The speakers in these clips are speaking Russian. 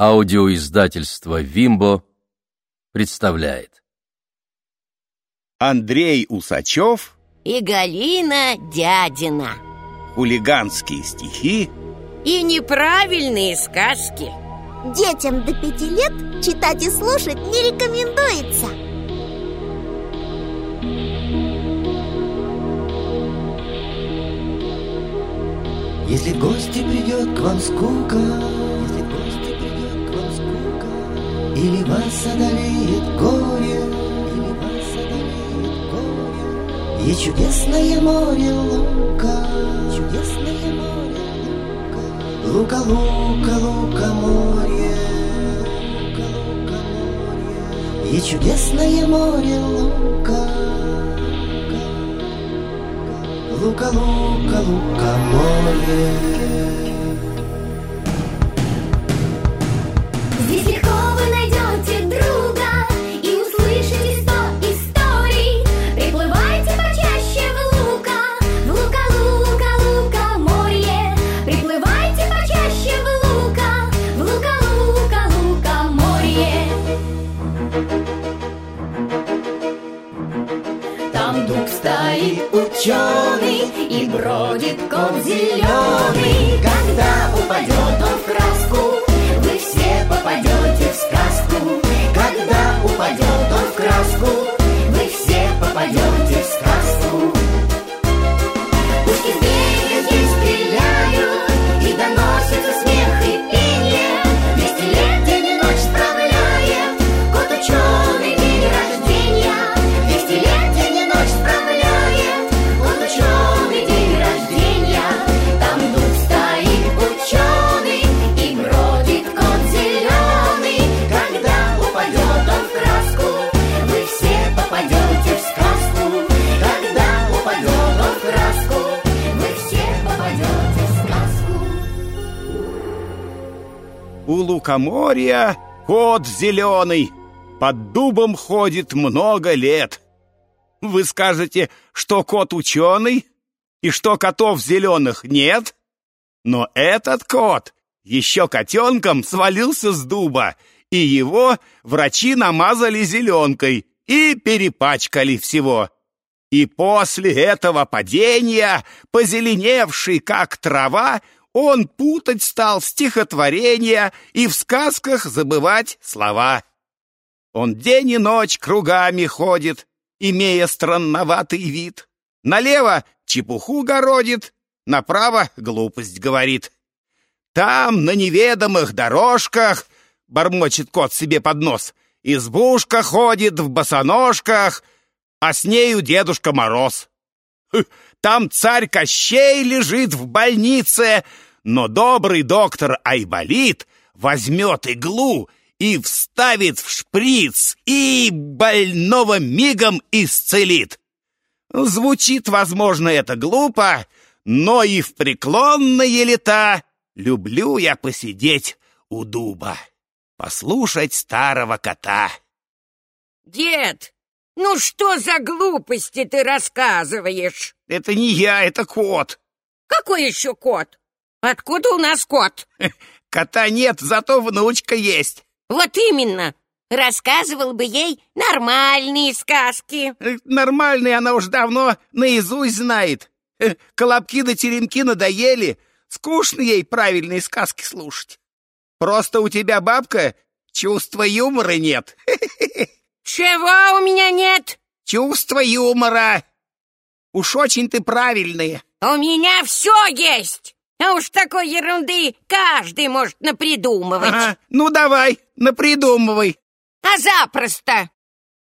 Аудиоиздательство «Вимбо» представляет. Андрей Усачев и Галина Дядина. Хулиганские стихи И неправильные сказки. Детям до пяти лет читать и слушать не рекомендуется. Если гости придет к вам скука, или вас одолеет горе, и чудесное море лука, чудесное море лука, лука, лука, лука, море, и чудесное море лука. Лука, лука, лука, море. Стоит ученый и бродит кот зеленый. Когда упадет он в краску, вы все попадете в сказку. Когда упадет он в краску, вы все попадете У лукоморья кот зеленый Под дубом ходит много лет. Вы скажете, что кот ученый И что котов зеленых нет? Но этот кот еще котенком свалился с дуба И его врачи намазали зеленкой И перепачкали всего. И после этого падения, позеленевший как трава, он путать стал стихотворения и в сказках забывать слова. Он день и ночь кругами ходит, имея странноватый вид. Налево чепуху городит, направо глупость говорит. Там, на неведомых дорожках, бормочет кот себе под нос, избушка ходит в босоножках, а с нею Дедушка Мороз. Хы, Там царь Кощей лежит в больнице, но добрый доктор Айболит возьмет иглу и вставит в шприц, и больного мигом исцелит. Звучит, возможно, это глупо, но и в преклонные лета люблю я посидеть у дуба, послушать старого кота. Дед, ну что за глупости ты рассказываешь? Это не я, это кот. Какой еще кот? Откуда у нас кот? Кота нет, зато внучка есть. Вот именно. Рассказывал бы ей нормальные сказки. Э, Нормальный она уж давно наизусть знает. Э, Колобки да теремки надоели. Скучно ей правильные сказки слушать. Просто у тебя, бабка, чувства юмора нет. Чего у меня нет? Чувства юмора. Уж очень ты правильные. У меня все есть. А уж такой ерунды каждый может напридумывать. Ага, ну давай, напридумывай. А запросто.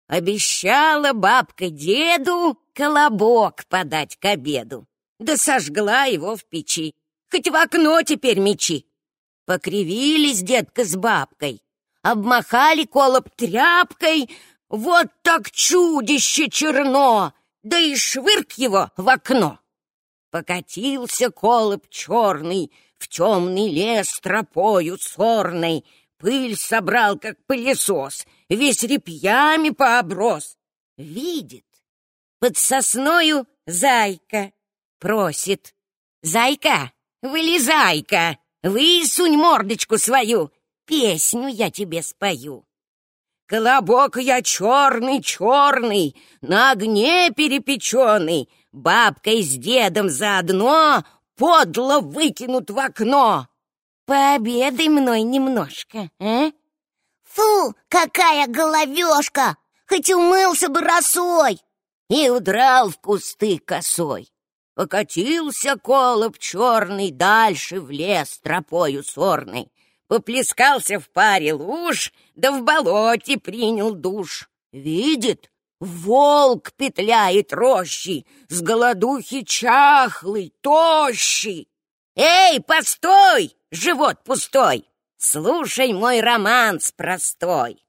Обещала бабка деду колобок подать к обеду. Да сожгла его в печи. Хоть в окно теперь мечи. Покривились детка с бабкой. Обмахали колоб тряпкой. Вот так чудище черно. Да и швырк его в окно. Покатился колоб черный в темный лес тропою сорной, Пыль собрал, как пылесос, весь репьями пооброс. Видит, под сосною зайка просит. «Зайка, вылезай-ка, высунь мордочку свою, песню я тебе спою. Колобок я черный-черный, на огне перепеченный, бабкой с дедом заодно подло выкинут в окно. Пообедай мной немножко, а? Фу, какая головешка! Хоть умылся бы росой! И удрал в кусты косой. Покатился колоб черный дальше в лес тропою сорной. Поплескался в паре луж, да в болоте принял душ. Видит, волк петляет рощи, с голодухи чахлый, тощий. Эй, постой, живот пустой! Слушай мой романс простой.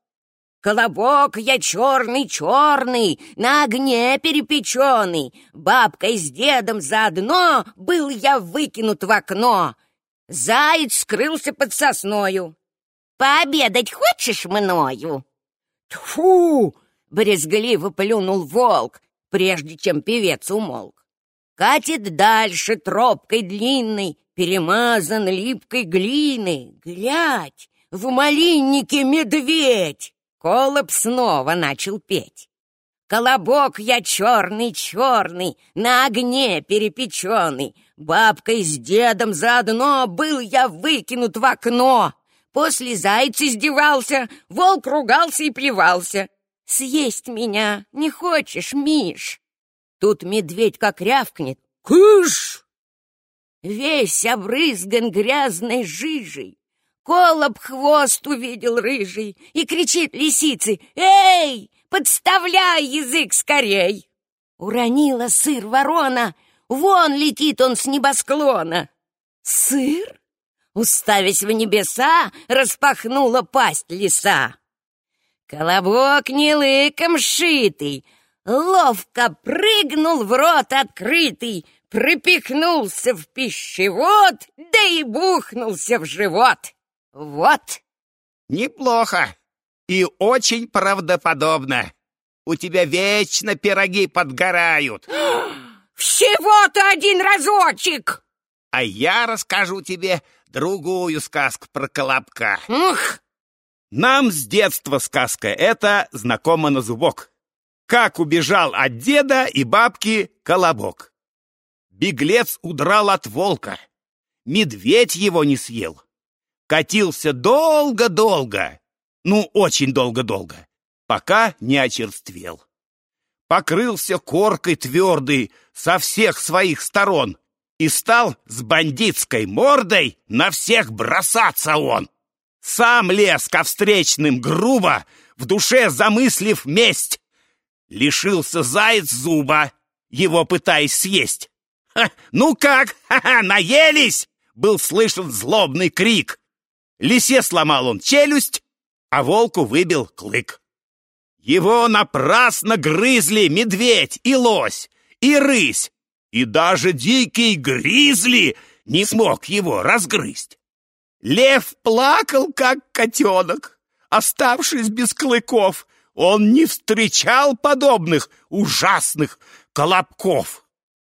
Колобок я черный-черный, на огне перепеченный. Бабкой с дедом заодно был я выкинут в окно. Заяц скрылся под сосною. Пообедать хочешь мною? Тьфу! Брезгливо плюнул волк, прежде чем певец умолк. Катит дальше тропкой длинной, перемазан липкой глиной. Глядь, в малиннике медведь! Колоб снова начал петь. Колобок я черный-черный, на огне перепеченный. Бабкой с дедом заодно был я выкинут в окно. После зайца издевался, волк ругался и плевался. Съесть меня не хочешь, Миш? Тут медведь как рявкнет. Кыш! Весь обрызган грязной жижей. Колоб хвост увидел рыжий и кричит лисице «Эй, подставляй язык скорей!» Уронила сыр ворона, вон летит он с небосклона. Сыр? Уставясь в небеса, распахнула пасть лиса. Колобок не лыком шитый, ловко прыгнул в рот открытый, пропихнулся в пищевод, да и бухнулся в живот. Вот. Неплохо и очень правдоподобно. У тебя вечно пироги подгорают. Всего-то один разочек. А я расскажу тебе другую сказку про Колобка. Ух, Нам с детства сказка это знакомо на зубок. Как убежал от деда и бабки Колобок. Беглец удрал от волка. Медведь его не съел. Катился долго-долго, ну, очень долго-долго, пока не очерствел. Покрылся коркой твердой со всех своих сторон и стал с бандитской мордой на всех бросаться он. Сам лез ко встречным грубо, в душе замыслив месть. Лишился заяц зуба, его пытаясь съесть. «Ха, ну как, ха-ха, наелись!» Был слышен злобный крик. Лисе сломал он челюсть, а волку выбил клык. Его напрасно грызли медведь и лось, и рысь, и даже дикий гризли не смог его разгрызть. Лев плакал, как котенок. Оставшись без клыков, он не встречал подобных ужасных колобков.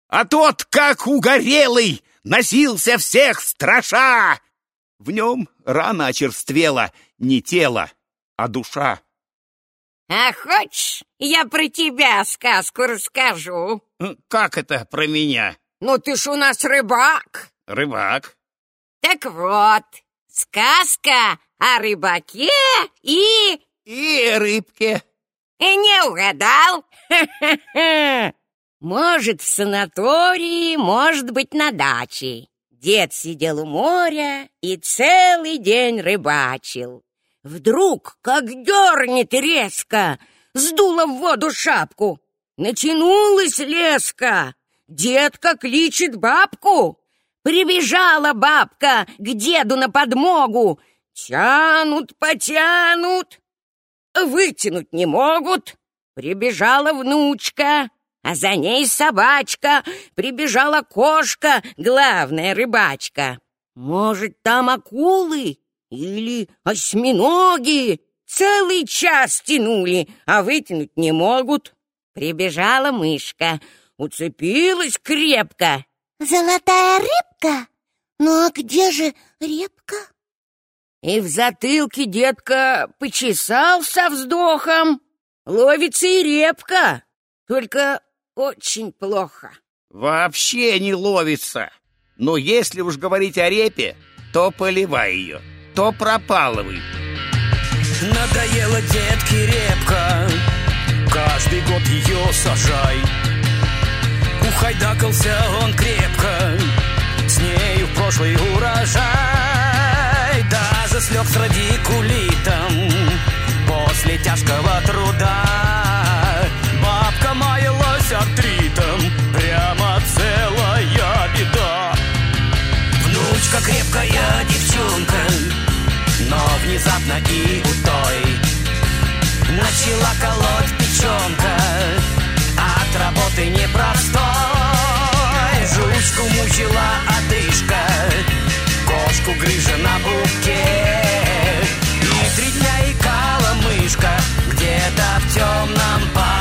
А тот, как угорелый, носился всех страша. В нем рано очерствела не тело, а душа. А хочешь, я про тебя сказку расскажу? Как это про меня? Ну ты ж у нас рыбак. Рыбак. Так вот, сказка о рыбаке и... И рыбке. И не угадал. Может, в санатории, может быть, на даче. Дед сидел у моря и целый день рыбачил. Вдруг, как дернет резко, сдуло в воду шапку. Натянулась леска. Детка кличет бабку. Прибежала бабка к деду на подмогу. Тянут, потянут, вытянуть не могут. Прибежала внучка, а за ней собачка. Прибежала кошка, главная рыбачка. Может, там акулы или осьминоги? Целый час тянули, а вытянуть не могут. Прибежала мышка, уцепилась крепко. Золотая рыбка? Ну а где же репка? И в затылке детка почесал со вздохом. Ловится и репка, только очень плохо. Вообще не ловится. Но если уж говорить о репе, то поливай ее, то пропалывай. Надоела детке репка. Каждый год ее сажай. Ухайдакался он крепко. С нею прошлый урожай. Даже слег с радикулитом После тяжкого труда. Бабка маялась артритом. Прямо целая беда. Внучка крепкая девчонка но внезапно и у той Начала колоть печенка От работы непростой. Жучку мучила одышка Кошку грыжа на бубке И три дня икала мышка Где-то в темном погребке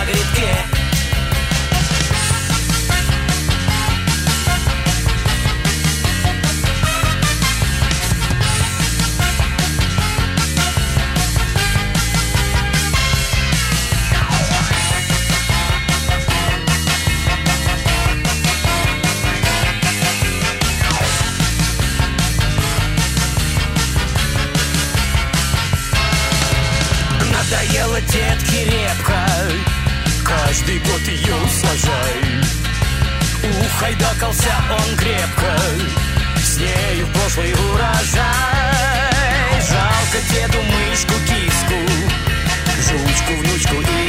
Каждый год ее сажай Ухайдакался он крепко С нею прошлый урожай. Жалко деду мышку киску Жучку, внучку и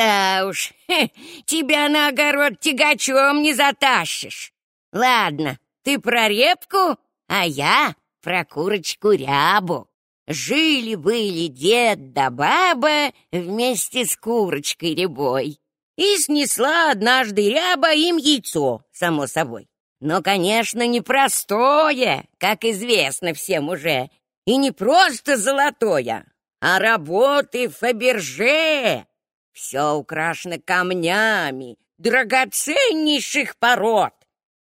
Да уж, хе, тебя на огород тягачом не затащишь. Ладно, ты про репку, а я про курочку рябу. Жили-были дед да баба вместе с курочкой рябой. И снесла однажды ряба им яйцо, само собой. Но, конечно, не простое, как известно всем уже, и не просто золотое, а работы Фаберже. Все украшено камнями, драгоценнейших пород.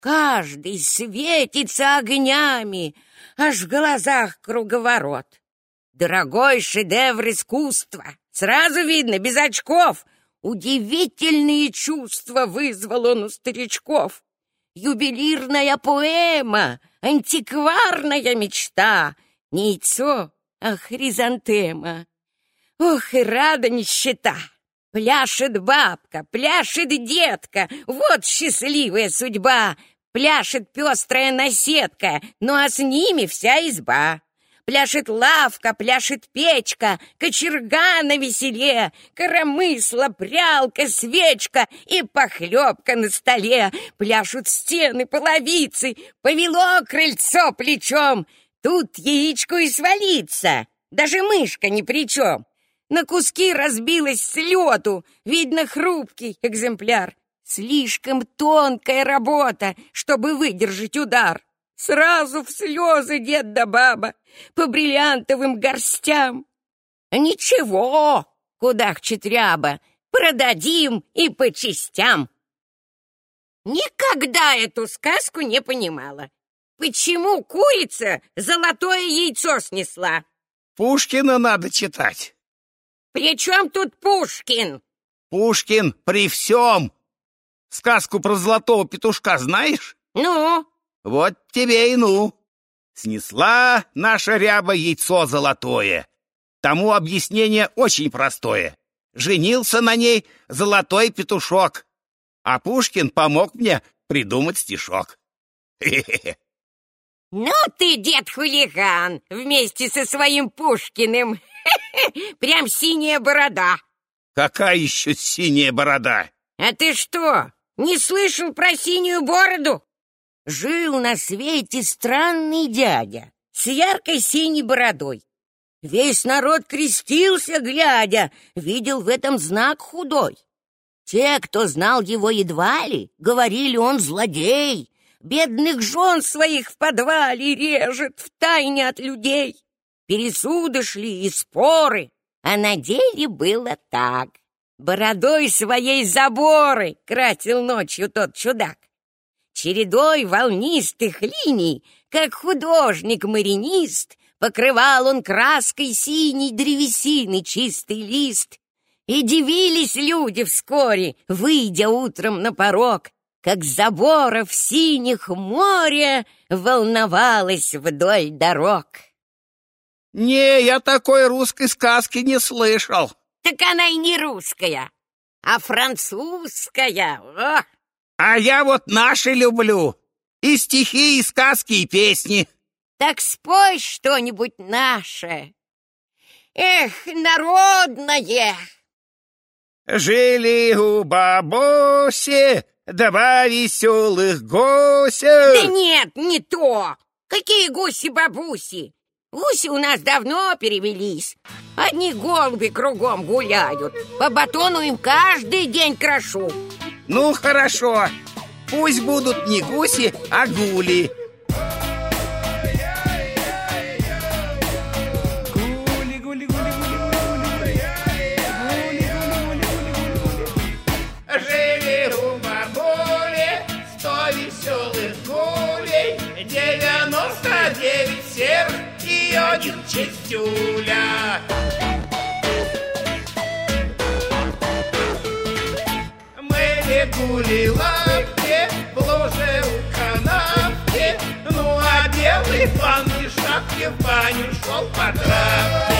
Каждый светится огнями, аж в глазах круговорот. Дорогой шедевр искусства, сразу видно, без очков. Удивительные чувства вызвал он у старичков. Ювелирная поэма, антикварная мечта. Не яйцо, а хризантема. Ох, и рада нищета! Пляшет бабка, пляшет детка, вот счастливая судьба. Пляшет пестрая наседка, ну а с ними вся изба. Пляшет лавка, пляшет печка, кочерга на веселе, коромысла, прялка, свечка и похлебка на столе. Пляшут стены, половицы, повело крыльцо плечом. Тут яичку и свалиться, даже мышка ни при чем. На куски разбилась с лету, видно хрупкий экземпляр. Слишком тонкая работа, чтобы выдержать удар. Сразу в слезы дед да баба, по бриллиантовым горстям. Ничего, кудахчет ряба, продадим и по частям. Никогда эту сказку не понимала. Почему курица золотое яйцо снесла? Пушкина надо читать. При чем тут Пушкин? Пушкин при всем. Сказку про золотого петушка знаешь? Ну, Вот тебе и ну. Снесла наша ряба яйцо золотое. Тому объяснение очень простое. Женился на ней золотой петушок. А Пушкин помог мне придумать стишок. Ну ты, дед-хулиган, вместе со своим Пушкиным. Прям синяя борода. Какая еще синяя борода? А ты что, не слышал про синюю бороду? Жил на свете странный дядя с яркой синей бородой. Весь народ крестился, глядя, видел в этом знак худой. Те, кто знал его едва ли, говорили, он злодей, бедных жен своих в подвале режет в тайне от людей. Пересуды шли и споры, а на деле было так. Бородой своей заборы кратил ночью тот чудак. Чередой волнистых линий, как художник-маринист, покрывал он краской синей древесины чистый лист. И дивились люди вскоре, выйдя утром на порог, как заборов синих море волновалось вдоль дорог. Не, я такой русской сказки не слышал. Так она и не русская, а французская. О! А я вот наши люблю. И стихи, и сказки, и песни. Так спой что-нибудь наше. Эх, народное! Жили у бабуси два веселых гуся. Да нет, не то! Какие гуси-бабуси! Гуси у нас давно перевелись. Одни голуби кругом гуляют. По батону им каждый день крошу. Ну, хорошо. Пусть будут не гуси, а гули. И один чистюля. Мыли гули лапки в луже у канавки, ну а белый пан и шапки в баню шел по травке.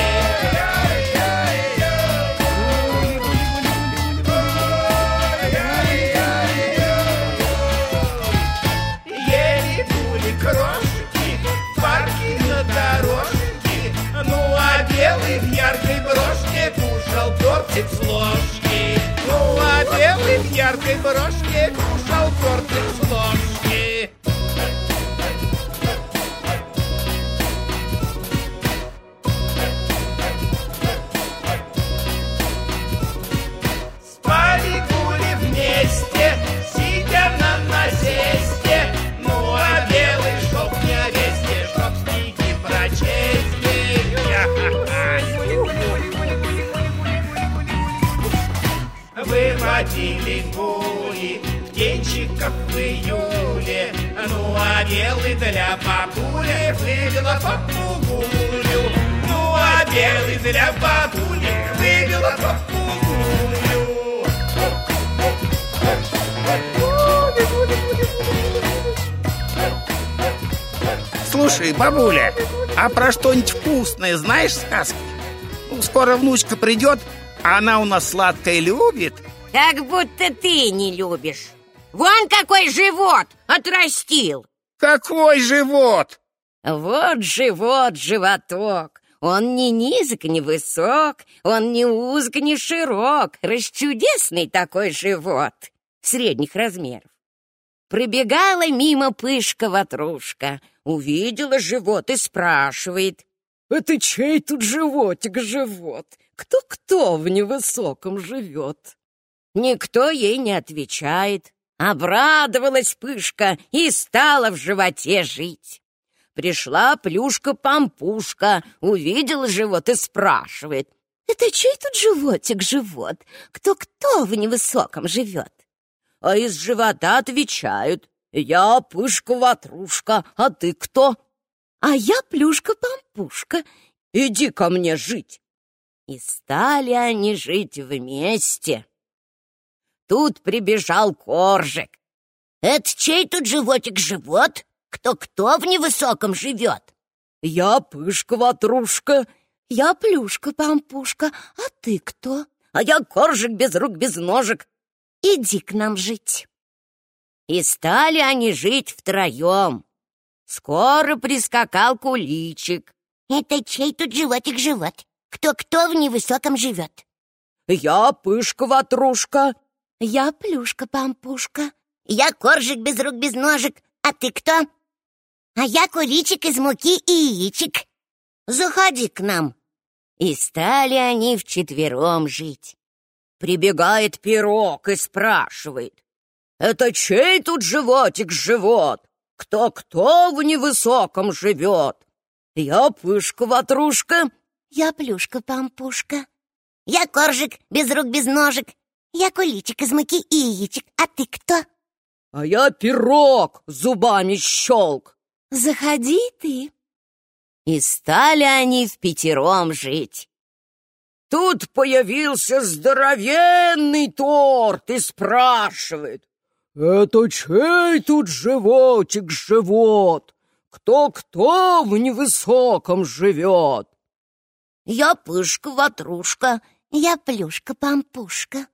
Тортик с ложки. Ну а белый в яркой брошке кушал тортик с ложки. Выводили гули птенчиков в июле. Ну а белый для бабули вывела попугулю. Ну а белый для бабули вывела попугулю. Слушай, бабуля, а про что-нибудь вкусное знаешь сказки? Ну, скоро внучка придет, а она у нас сладкое любит. Как будто ты не любишь. Вон какой живот отрастил. Какой живот! Вот живот, животок. Он не низок, не высок, он не узк, не широк. Расчудесный такой живот средних размеров. Пробегала мимо пышка-ватрушка, увидела живот и спрашивает. «Это чей тут животик живот? Кто-кто в невысоком живет?» Никто ей не отвечает. Обрадовалась пышка и стала в животе жить. Пришла плюшка-пампушка, увидела живот и спрашивает. «Это чей тут животик живот? Кто-кто в невысоком живет?» А из живота отвечают. «Я пышка-ватрушка, а ты кто?» «А я плюшка-пампушка. Иди ко мне жить!» И стали они жить вместе. Тут прибежал коржик. «Это чей тут животик живот? Кто-кто в невысоком живет?» «Я пышка-ватрушка». «Я плюшка-пампушка, а ты кто?» «А я коржик без рук, без ножек». «Иди к нам жить». И стали они жить втроем. Скоро прискакал куличик. Это чей тут животик живот? Кто-кто в невысоком живет? «Я пышка-ватрушка». Я плюшка-пампушка. Я коржик без рук, без ножек. А ты кто? А я куличик из муки и яичек. Заходи к нам. И стали они вчетвером жить. Прибегает пирог и спрашивает. Это чей тут животик живот? Кто-кто в невысоком живет? Я пышка-ватрушка. Я плюшка-пампушка. Я коржик, без рук, без ножек. Я куличик из муки и яичек. А ты кто? А я пирог, зубами щелк. Заходи ты. И стали они в пятером жить. Тут появился здоровенный торт и спрашивает. «Это чей тут животик живот? Кто-кто в невысоком живет?» Я пышка-ватрушка. Я плюшка-пампушка.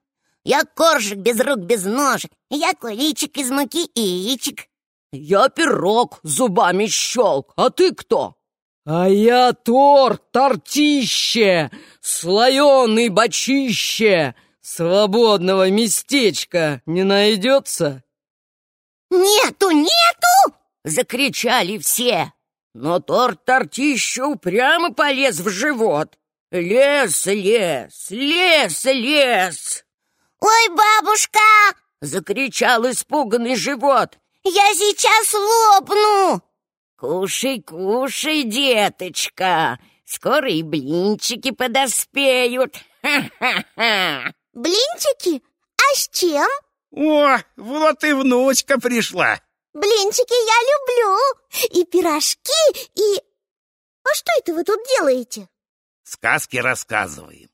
Я коржик без рук, без ножек. Я куличик из муки и яичек. Я пирог зубами щелк. А ты кто? А я торт, тортище, слоеный бочище. Свободного местечка не найдется? Нету, нету! Закричали все. Но торт-тортище упрямо полез в живот. Лес, лес, лес, лес. Ой, бабушка! Закричал испуганный живот. Я сейчас лопну! Кушай, кушай, деточка, скоро и блинчики подоспеют. Ха-ха-ха! Блинчики? А с чем? О, вот и внучка пришла. Блинчики я люблю. И пирожки, и... А что это вы тут делаете? Сказки рассказываем.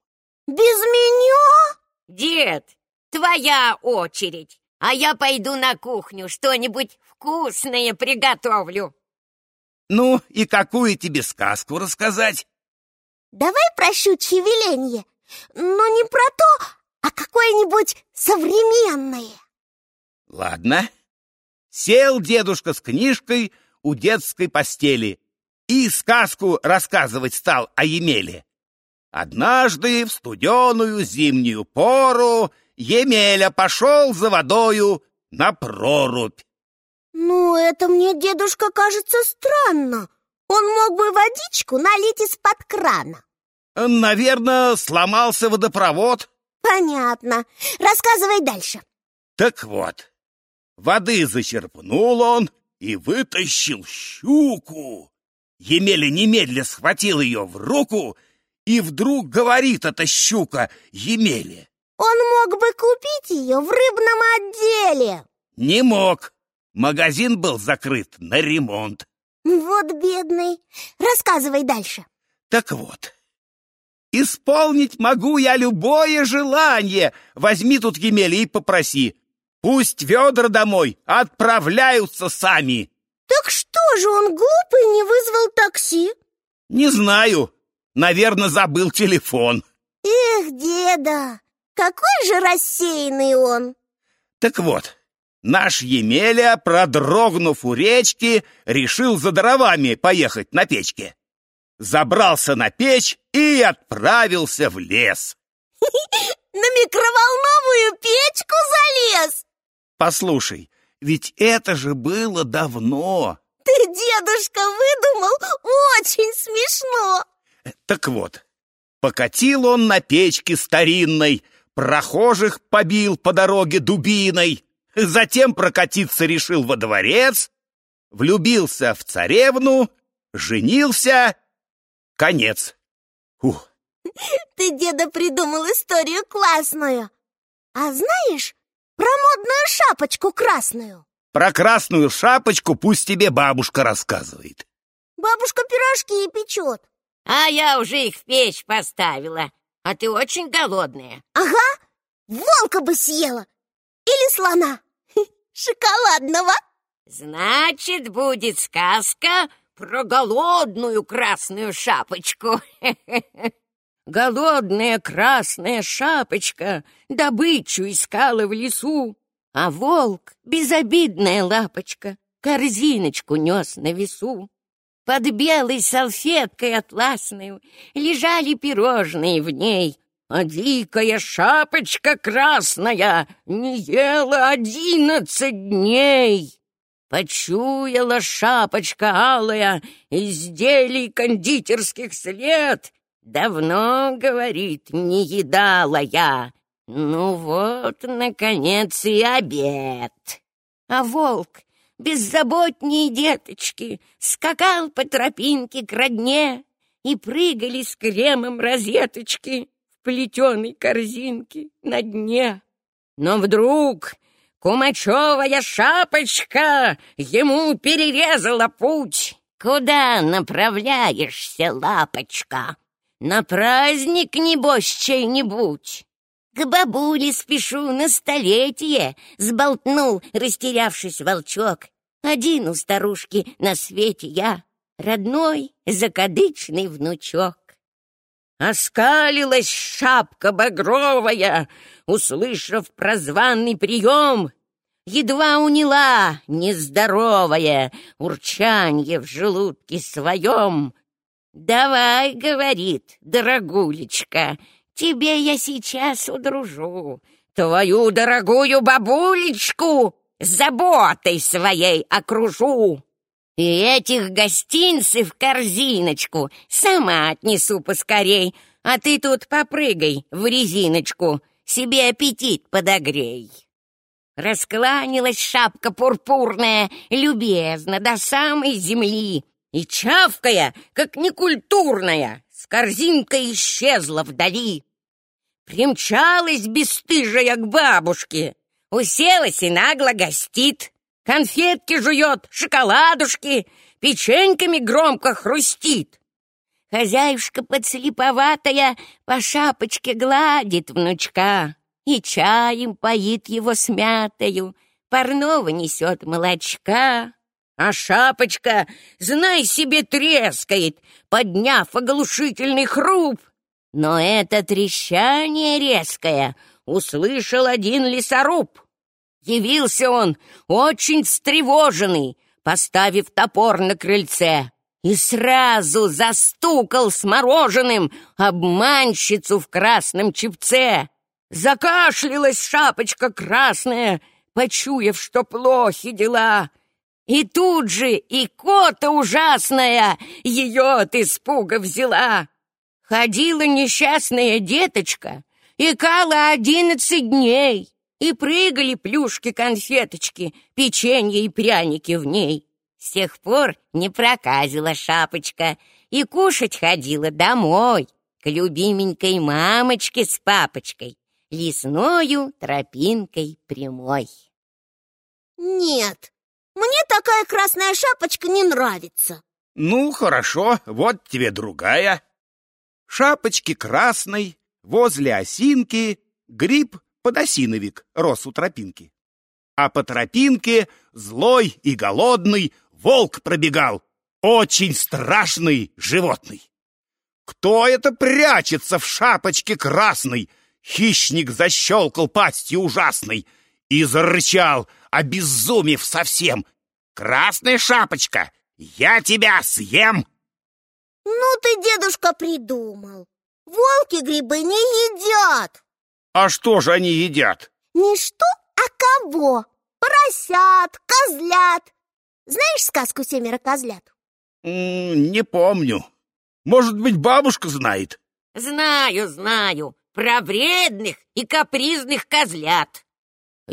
Без меня? Дед, твоя очередь. А я пойду на кухню, что-нибудь вкусное приготовлю. Ну, и какую тебе сказку рассказать? Давай про щучье веленье. Но не про то, а какое-нибудь современное. Ладно. Сел дедушка с книжкой у детской постели и сказку рассказывать стал о Емеле. Однажды в студеную зимнюю пору Емеля пошел за водою на прорубь. Ну, это мне, дедушка, кажется странно. Он мог бы водичку налить из-под крана. Наверное, сломался водопровод. Понятно. Рассказывай дальше. Так вот, воды зачерпнул он и вытащил щуку. Емеля немедля схватил ее в руку, и вдруг говорит эта щука Емеле. Он мог бы купить ее в рыбном отделе. Не мог. Магазин был закрыт на ремонт. Вот бедный. Рассказывай дальше. Так вот, исполнить могу я любое желание. Возьми тут Емеля и попроси. Пусть ведра домой отправляются сами. Так что же он глупый не вызвал такси? Не знаю. Наверное, забыл телефон. Эх, деда, какой же рассеянный он. Так вот, наш Емеля, продрогнув у речки, решил за дровами поехать на печке. Забрался на печь и отправился в лес. На микроволновую печку залез? Послушай, ведь это же было давно. Ты, дедушка, выдумал очень смешно. Так вот, покатил он на печке старинной, прохожих побил по дороге дубиной, затем прокатиться решил во дворец, влюбился в царевну, женился, конец. Ух. Ты, деда, придумал историю классную. А знаешь про модную шапочку красную? Про красную шапочку пусть тебе бабушка рассказывает. Бабушка пирожки печет. А я уже их в печь поставила. А ты очень голодная. Ага, волка бы съела. Или слона. Шоколадного. Значит, будет сказка про голодную красную шапочку. Голодная красная шапочка добычу искала в лесу, а волк, безобидная лапочка, корзиночку нес на весу. Под белой салфеткой атласной лежали пирожные в ней, а дикая шапочка красная не ела одиннадцать дней. Почуяла шапочка алая изделий кондитерских след. Давно, говорит, не едала я. Ну вот, наконец, и обед. А волк беззаботнее деточки, скакал по тропинке к родне, и прыгали с кремом розеточки в плетеной корзинке на дне. Но вдруг кумачевая шапочка ему перерезала путь. Куда направляешься, лапочка? На праздник, небось, чей-нибудь? К бабуле спешу на столетие, Сболтнул, растерявшись волчок. Один у старушки на свете я, Родной закадычный внучок. Оскалилась шапка багровая, Услышав прозванный прием, Едва уняла нездоровое Урчанье в желудке своем. «Давай, — говорит, дорогулечка, — тебе я сейчас удружу, Твою дорогую бабулечку заботой своей окружу. И этих гостинцев в корзиночку сама отнесу поскорей, А ты тут попрыгай в резиночку, себе аппетит подогрей». Раскланялась шапка пурпурная, любезно, до самой земли, и, чавкая, как некультурная, с корзинкой исчезла вдали. Примчалась бесстыжая к бабушке, уселась и нагло гостит, конфетки жует, шоколадушки, печеньками громко хрустит. Хозяюшка подслеповатая по шапочке гладит внучка и чаем поит его смятою, парного несет молочка. А шапочка, знай себе, трескает, подняв оглушительный хруп. Но это трещание резкое услышал один лесоруб. Явился он очень встревоженный, поставив топор на крыльце, и сразу застукал с мороженым обманщицу в красном чепце. Закашлялась шапочка красная, почуяв, что плохи дела. И тут же и кота ужасная ее от испуга взяла. Ходила несчастная деточка, и кала одиннадцать дней, и прыгали плюшки-конфеточки, печенье и пряники в ней. С тех пор не проказила шапочка и кушать ходила домой к любименькой мамочке с папочкой, лесною тропинкой прямой. Нет, мне такая красная шапочка не нравится. Ну, хорошо, вот тебе другая. Шапочки красной, возле осинки гриб подосиновик рос у тропинки. А по тропинке злой и голодный волк пробегал, очень страшный животный. Кто это прячется в шапочке красной? Хищник защелкал пастью ужасной и зарычал, обезумев совсем. «Красная шапочка, я тебя съем!» Ну ты, дедушка, придумал. Волки грибы не едят. А что же они едят? Не что, а кого? Поросят, козлят. Знаешь сказку «Семеро козлят»? М -м, не помню. Может быть, бабушка знает? Знаю, знаю, про вредных и капризных козлят.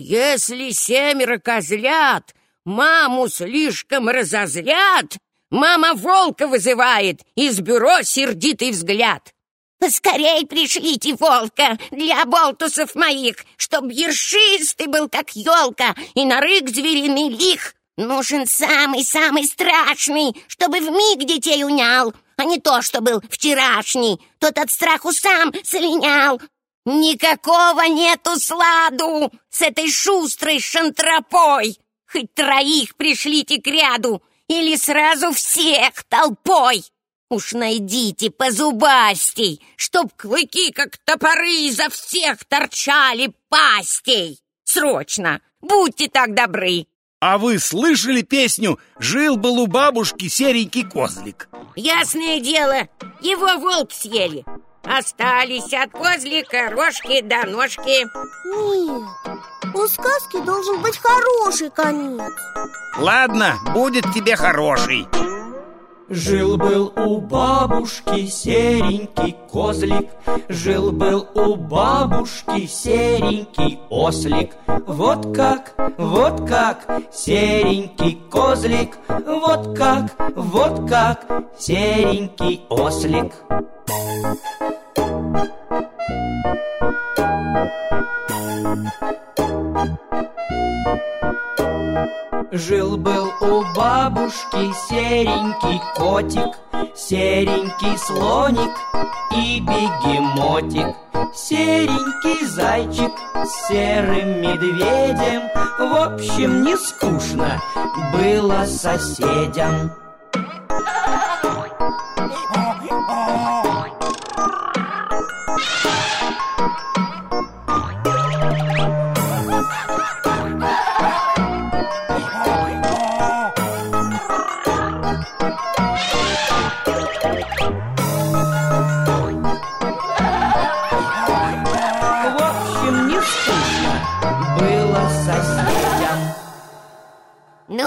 Если семеро козлят маму слишком разозлят, мама волка вызывает из бюро сердитый взгляд. Поскорей пришлите волка для болтусов моих, Чтоб ершистый был, как елка, И на рык звериный лих. Нужен самый-самый страшный, Чтобы в миг детей унял, А не то, что был вчерашний, Тот от страху сам слинял. Никакого нету сладу С этой шустрой шантропой. Хоть троих пришлите к ряду Или сразу всех толпой. Уж найдите позубастей, чтоб клыки, как топоры, изо всех торчали пастей. Срочно, будьте так добры. А вы слышали песню «Жил-был у бабушки серенький козлик»? Ясное дело, его волк съели. Остались от козлика рожки до ножки. Нет, у сказки должен быть хороший конец. Ладно, будет тебе хороший. Жил-был у бабушки серенький козлик, Жил-был у бабушки серенький ослик. Вот как, вот как, серенький козлик, Вот как, вот как, серенький ослик. Жил-был у бабушки серенький котик, Серенький слоник и бегемотик, Серенький зайчик с серым медведем. В общем, не скучно было соседям.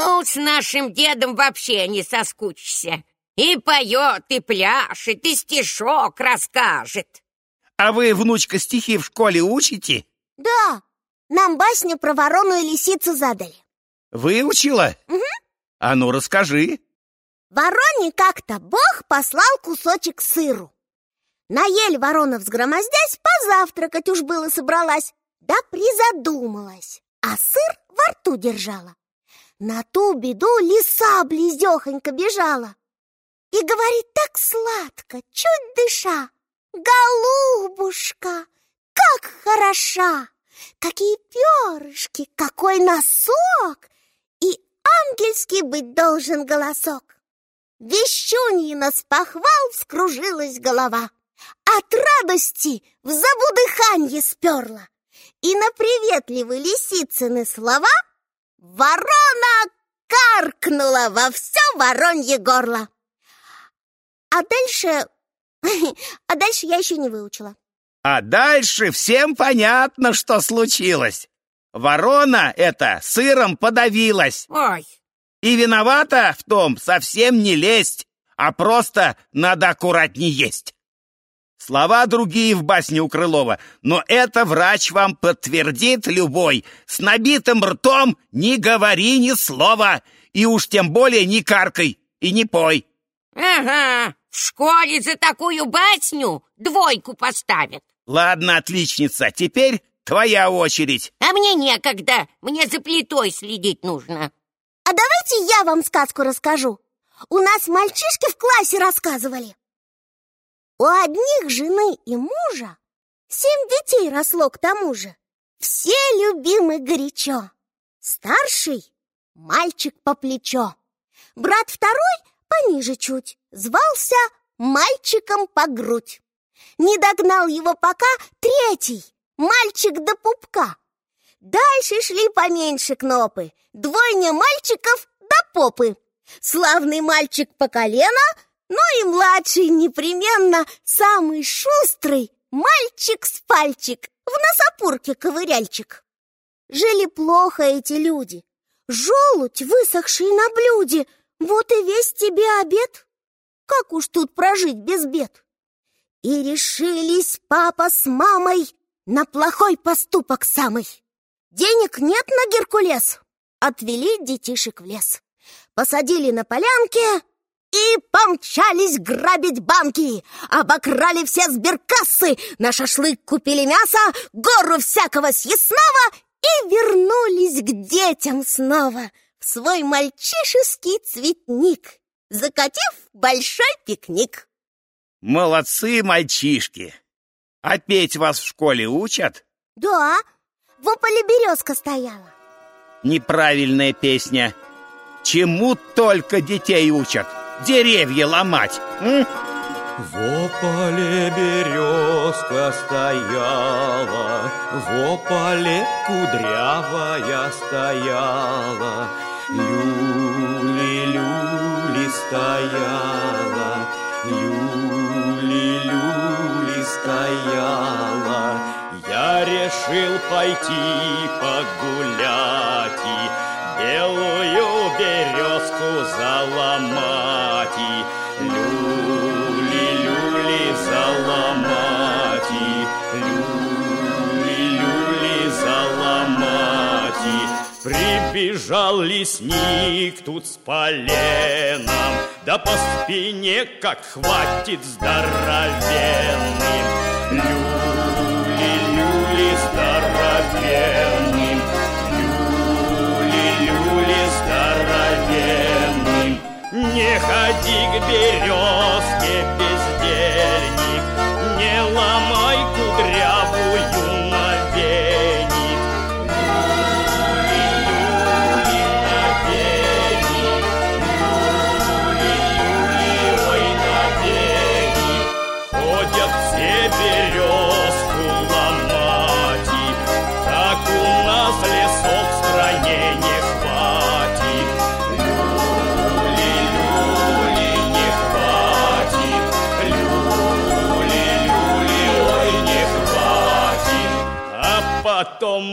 Ну, с нашим дедом вообще не соскучишься. И поет, и пляшет, и стишок расскажет. А вы, внучка, стихи в школе учите? Да, нам басню про ворону и лисицу задали Выучила? Мгм. А ну, расскажи. Вороне как-то Бог послал кусочек сыру Наель ворона взгромоздясь, позавтракать уж было собралась Да призадумалась, а сыр во рту держала На ту беду лиса близехонько бежала И говорит так сладко, чуть дыша Голубушка, как хороша! Какие перышки, какой носок! И ангельский быть должен голосок. Вещуньина с похвал вскружилась голова. От радости в забудыханье сперла. И на приветливые лисицыны слова Ворона каркнула во все воронье горло. А дальше... А дальше я еще не выучила. А дальше всем понятно, что случилось. Ворона эта сыром подавилась. Ой, И виновата в том совсем не лезть, а просто надо аккуратнее есть. Слова другие в басне у Крылова, но это врач вам подтвердит любой. С набитым ртом не говори ни слова, и уж тем более не каркай и не пой. ага, в школе за такую басню двойку поставят. Ладно, отличница, теперь твоя очередь. А мне некогда, мне за плитой следить нужно. А давайте я вам сказку расскажу. У нас мальчишки в классе рассказывали. У одних жены и мужа семь детей росло к тому же. Все любимы горячо. Старший — мальчик по плечо. Брат второй пониже чуть, звался мальчиком по грудь. Не догнал его пока третий, мальчик до пупка. Дальше шли поменьше кнопы, двойня мальчиков до попы. Славный мальчик по колено, но и младший непременно самый шустрый мальчик с пальчик, в носопурке ковыряльчик. Жили плохо эти люди, желудь, высохший на блюде, вот и весь тебе обед. Как уж тут прожить без бед? И решились папа с мамой на плохой поступок самый. Денег нет на Геркулес. Отвели детишек в лес. Посадили на полянке и помчались грабить банки. Обокрали все сберкассы, на шашлык купили мясо, гору всякого съестного и вернулись к детям снова в свой мальчишеский цветник, закатив большой пикник. Молодцы, мальчишки. А петь вас в школе учат? Да, в ополе березка стояла. Неправильная песня. Чему только детей учат? Деревья ломать. м? В ополе березка стояла, В ополе кудрявая стояла, Люли-люли стояла, Люли-люли стояла. Я решил пойти погулять бежал лесник тут с поленом, Да по спине как хватит здоровенным. Люли, люли здоровенным, Люли, люли здоровенным. Не ходи к березке, бездельник,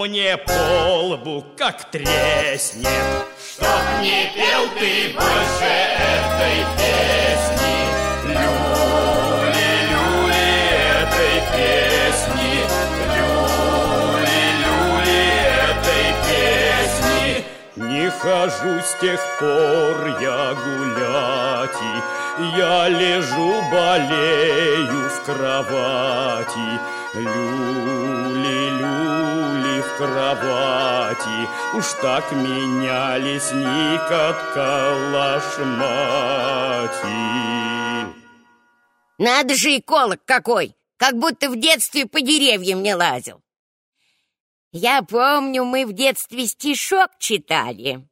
мне по лбу как треснет. Чтоб не пел ты больше этой песни. Люли, Не хожу с тех пор я гулять, и Я лежу, болею в кровати. Люли, люли в кровати, Уж так меня лесник отколошматил. Надо же эколог какой! Как будто в детстве по деревьям не лазил. Я помню, мы в детстве стишок читали.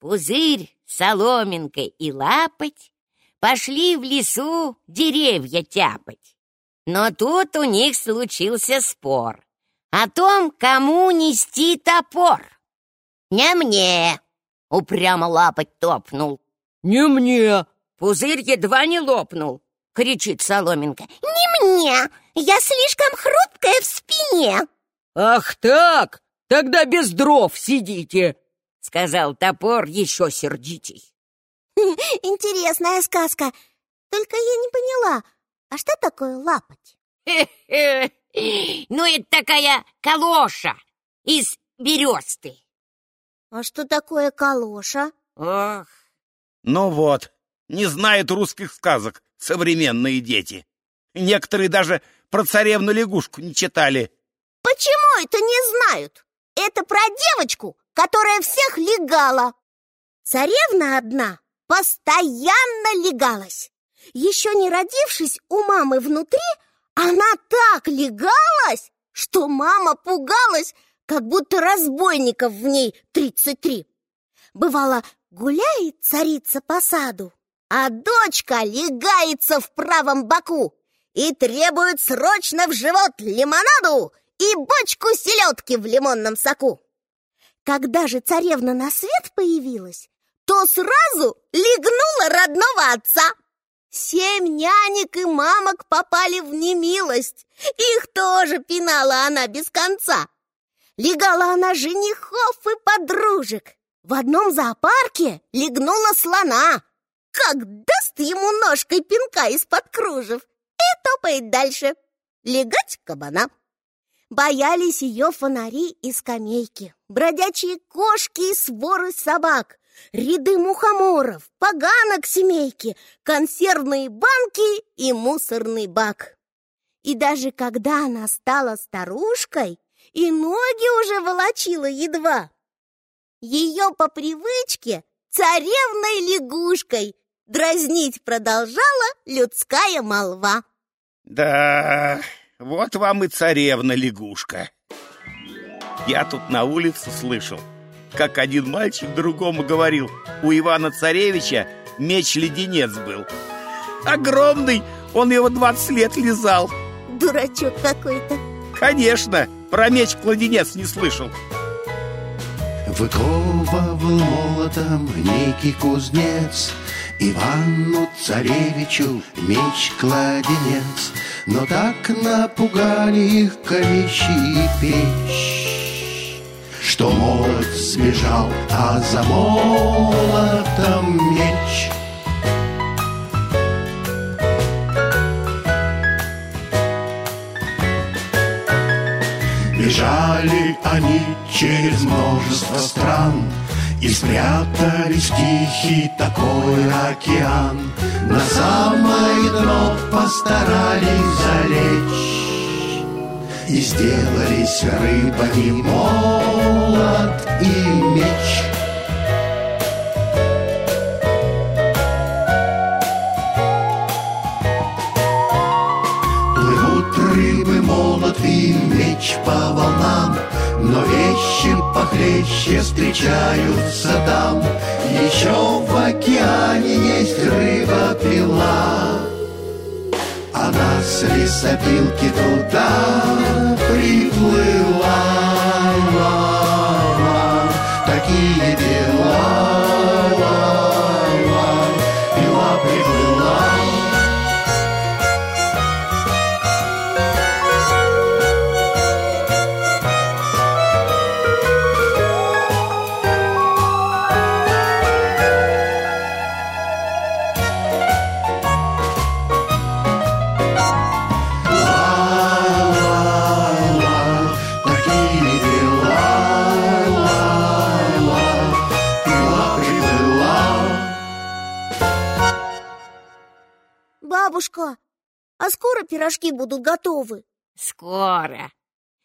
Пузырь, соломинка и лапоть пошли в лесу деревья тяпать. Но тут у них случился спор о том, кому нести топор. «Не мне!» — упрямо лапоть топнул. «Не мне!» — пузырь едва не лопнул, — кричит соломинка. Не мне, я слишком хрупкая в спине. Ах так, тогда без дров сидите. — сказал топор еще сердитей. Интересная сказка. Только я не поняла, а что такое лапоть? Ну, это такая калоша из бересты. А что такое калоша? Ох, Ну вот, не знают русских сказок современные дети. Некоторые даже про царевну лягушку не читали. Почему это не знают? Это про девочку, которая всех легала. Царевна одна постоянно легалась. Еще не родившись у мамы внутри, она так легалась, что мама пугалась, как будто разбойников в ней тридцать три. Бывало, гуляет царица по саду, а дочка легается в правом боку и требует срочно в живот лимонаду и бочку селедки в лимонном соку. Когда же царевна на свет появилась, то сразу легнула родного отца. Семь нянек и мамок попали в немилость. Их тоже пинала она без конца. Легала она женихов и подружек. В одном зоопарке легнула слона. Как даст ему ножкой пинка из-под кружев и топает дальше. Легать кабана. Боялись ее фонари и скамейки, бродячие кошки и своры собак, ряды мухоморов, поганок семейки, консервные банки и мусорный бак. И даже когда она стала старушкой, и ноги уже волочила едва, ее по привычке царевной лягушкой дразнить продолжала людская молва. Да, вот вам и царевна-лягушка. Я тут на улице слышал, как один мальчик другому говорил, у Ивана-Царевича меч-леденец был. Огромный, он его 20 лет лизал. Дурачок какой-то. Конечно, про меч-кладенец не слышал. Выковывал молотом некий кузнец Ивану царевичу меч-кладенец Но так напугали их колещи и печь Что молот сбежал, а за молотом меч. Бежали они через множество стран И спрятались тихий такой океан. На самое дно постарались залечь. И сделались рыбами молот и меч. Плывут рыбы, молот и меч по волнам Но вещи похлеще встречаются там. Еще в океане есть рыба-пила Она с лесопилки туда приплыла а скоро пирожки будут готовы? Скоро.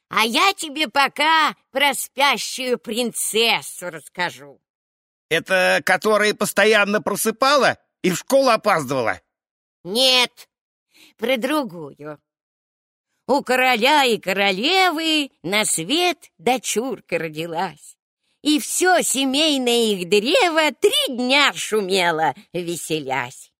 А я тебе пока про спящую принцессу расскажу. Это которая постоянно просыпала и в школу опаздывала? Нет, про другую. У короля и королевы на свет дочурка родилась. И все семейное их древо три дня шумело, веселясь.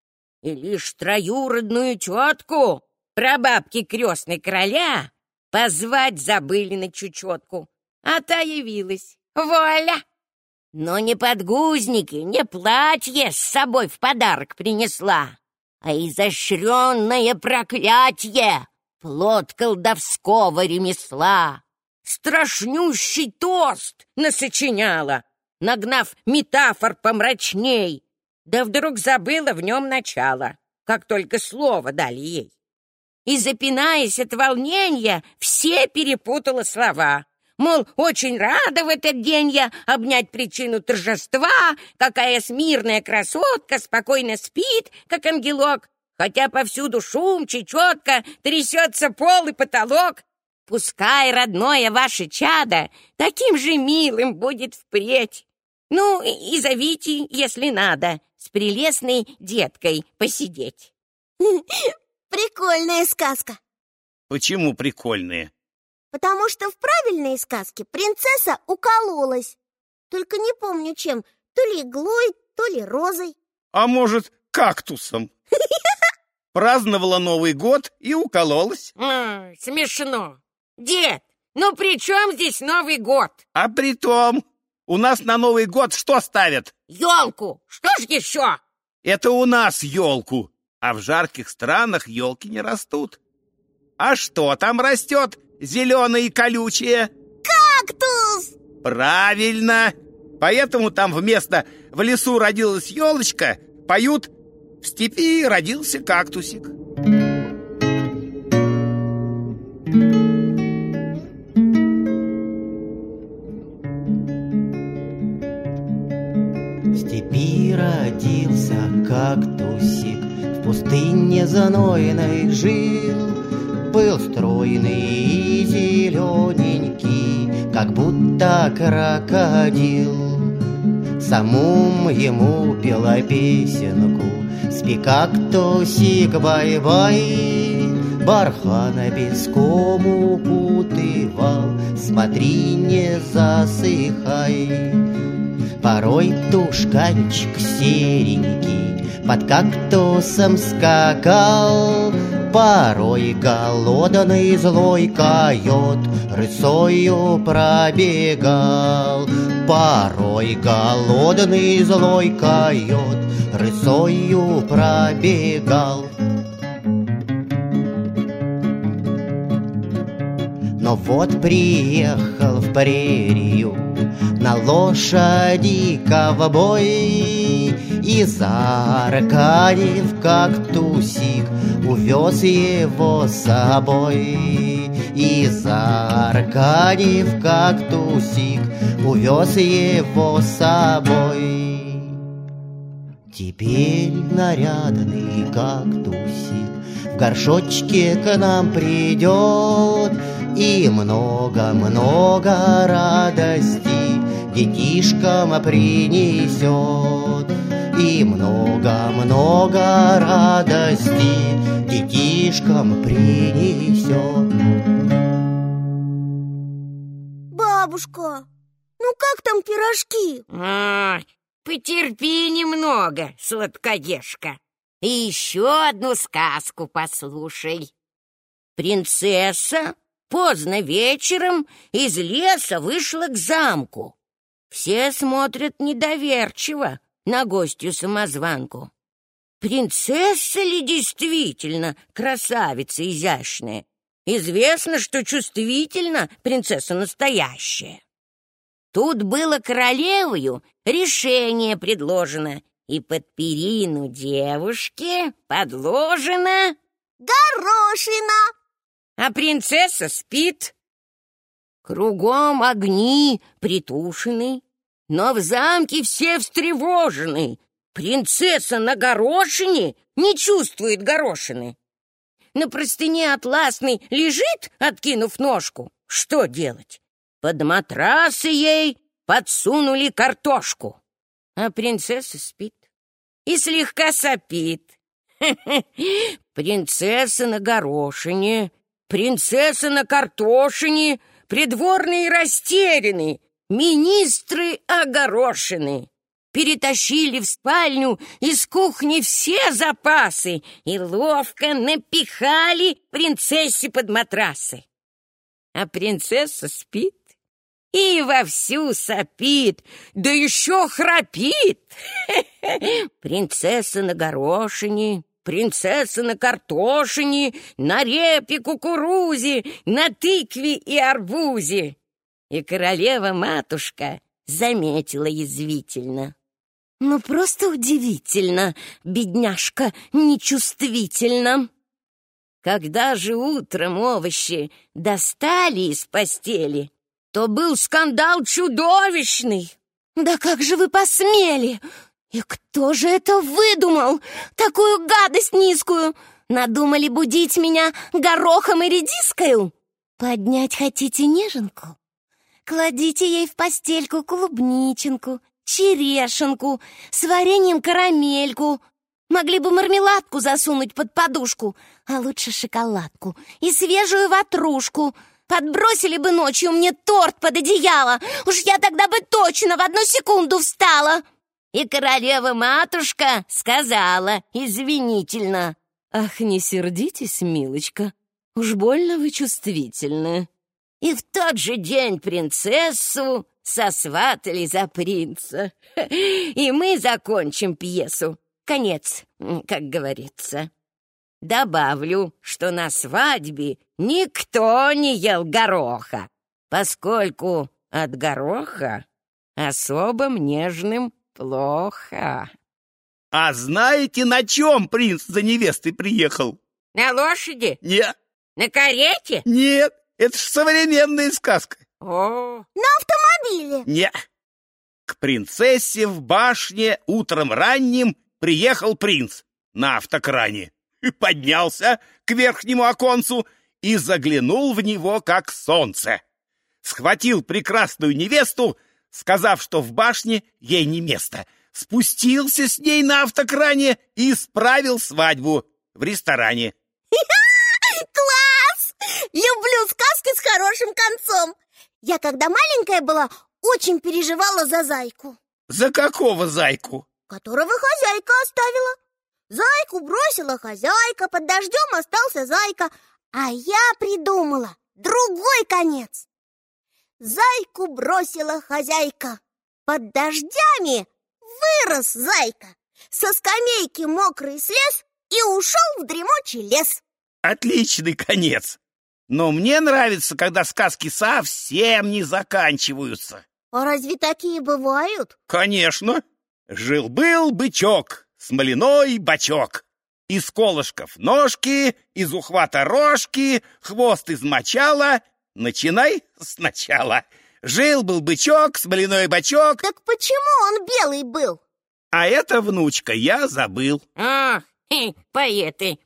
И лишь троюродную тетку, прабабки крестной короля, позвать забыли на чучетку. А та явилась. Воля! Но не подгузники, не платье с собой в подарок принесла, а изощренное проклятие, плод колдовского ремесла. Страшнющий тост насочиняла, нагнав метафор помрачней, да вдруг забыла в нем начало, как только слово дали ей. И, запинаясь от волнения, все перепутала слова. Мол, очень рада в этот день я обнять причину торжества, какая смирная красотка спокойно спит, как ангелок, хотя повсюду шум, чечетка, трясется пол и потолок. Пускай родное ваше чадо таким же милым будет впредь. Ну, и зовите, если надо, с прелестной деткой посидеть. Прикольная сказка. Почему прикольные? Потому что в правильной сказке принцесса укололась. Только не помню чем, то ли иглой, то ли розой. А может, кактусом? Праздновала Новый год и укололась. М, смешно. Дед, ну при чем здесь Новый год? А при том, у нас на Новый год что ставят? Елку! Что ж еще? Это у нас елку, а в жарких странах елки не растут. А что там растет, зеленое и колючее? Кактус! Правильно! Поэтому там вместо «в лесу родилась елочка» поют «в степи родился кактусик». Родился кактусик, В пустыне знойной жил. Был стройный и зелененький, Как будто крокодил. Самум ему пела песенку, Спи, кактусик, бай-бай, Бархана песком укутывал, Смотри, не засыхай. Порой тушканчик серенький Под кактусом скакал. Порой голодный злой койот Рысою пробегал. Порой голодный злой койот Рысою пробегал Но вот приехал в прерию на лошади ковбой И заарканив кактусик Увез его с собой И Зарканив кактусик увез его с собой. Теперь нарядный кактусик в горшочке к нам придет И много-много радости детишкам принесет И много-много радости детишкам принесет Бабушка, ну как там пирожки? Ой, потерпи немного, сладкодежка. И еще одну сказку послушай. Принцесса поздно вечером из леса вышла к замку. Все смотрят недоверчиво на гостью-самозванку. Принцесса ли действительно красавица изящная? Известно, что чувствительно принцесса настоящая. Тут было королевою решение предложено, и под перину девушки подложено... Горошина! А принцесса спит. Кругом огни притушены, но в замке все встревожены. Принцесса на горошине не чувствует горошины. На простыне атласной лежит, откинув ножку. Что делать? Под матрасы ей подсунули картошку. А принцесса спит и слегка сопит. Принцесса на горошине, принцесса на картошине, придворные растеряны, министры огорошены. Перетащили в спальню из кухни все запасы и ловко напихали принцессе под матрасы. А принцесса спит и вовсю сопит, да еще храпит. Принцесса на горошине, принцесса на картошине, на репе, кукурузе, на тыкве и арбузе. И королева-матушка заметила язвительно. Ну, просто удивительно, бедняжка нечувствительна. Когда же утром овощи достали из постели, то был скандал чудовищный. Да как же вы посмели? И кто же это выдумал? Такую гадость низкую! Надумали будить меня горохом и редиской? Поднять хотите неженку? Кладите ей в постельку клубниченку, черешенку, с вареньем карамельку. Могли бы мармеладку засунуть под подушку, а лучше шоколадку и свежую ватрушку. Подбросили бы ночью мне торт под одеяло, уж я тогда бы точно в одну секунду встала. И королева-матушка сказала извинительно. Ах, не сердитесь, милочка, уж больно вы чувствительны. И в тот же день принцессу сосватали за принца. И мы закончим пьесу. Конец, как говорится. Добавлю, что на свадьбе никто не ел гороха, поскольку от гороха особым нежным плохо. А знаете, на чем принц за невестой приехал? На лошади? Нет. На карете? Нет, это ж современная сказка. О, На автомобиле. Не. К принцессе в башне утром ранним приехал принц на автокране. И поднялся к верхнему оконцу и заглянул в него, как солнце. Схватил прекрасную невесту, сказав, что в башне ей не место. Спустился с ней на автокране и справил свадьбу в ресторане. Класс! Люблю сказки с хорошим концом. Я, когда маленькая была, очень переживала за зайку, За какого зайку? которого хозяйка оставила. Зайку бросила хозяйка, под дождем остался зайка, а я придумала другой конец. Зайку бросила хозяйка, под дождями вырос зайка, со скамейки мокрый слез и ушел в дремучий лес. Отличный конец. Но мне нравится, когда сказки совсем не заканчиваются. А разве такие бывают? Конечно. Жил-был бычок, смоляной бачок. Из колышков ножки, из ухвата рожки, хвост из мочала. Начинай сначала. Жил-был бычок, смоляной бачок, Так почему он белый был? а это внучка, я забыл. Ах, хе, поэты.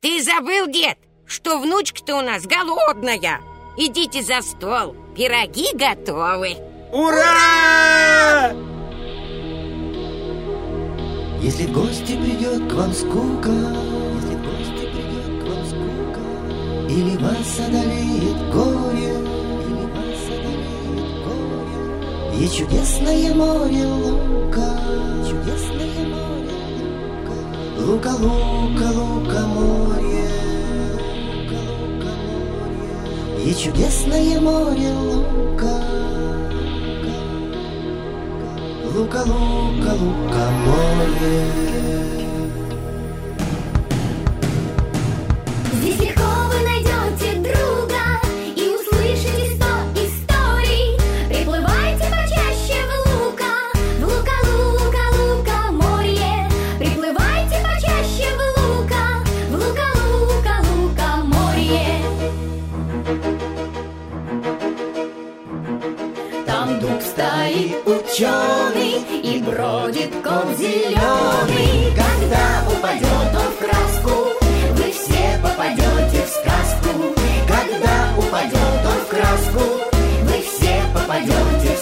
Ты забыл, дед, что внучка-то у нас голодная. Идите за стол, пироги готовы. Ура! Если в гости придет к вам скука, если в гости придет к вам скука, или вас одолеет горе, есть чудесное море лука, чудесное море лука, лука, лука, лука, море, лука, лука, море, есть чудесное море лука. Лука, лука, лука, море. Здесь легко вы найдете ученый и бродит кот зеленый. Когда упадет он в краску, вы все попадете в сказку. Когда упадет он в краску, вы все попадете в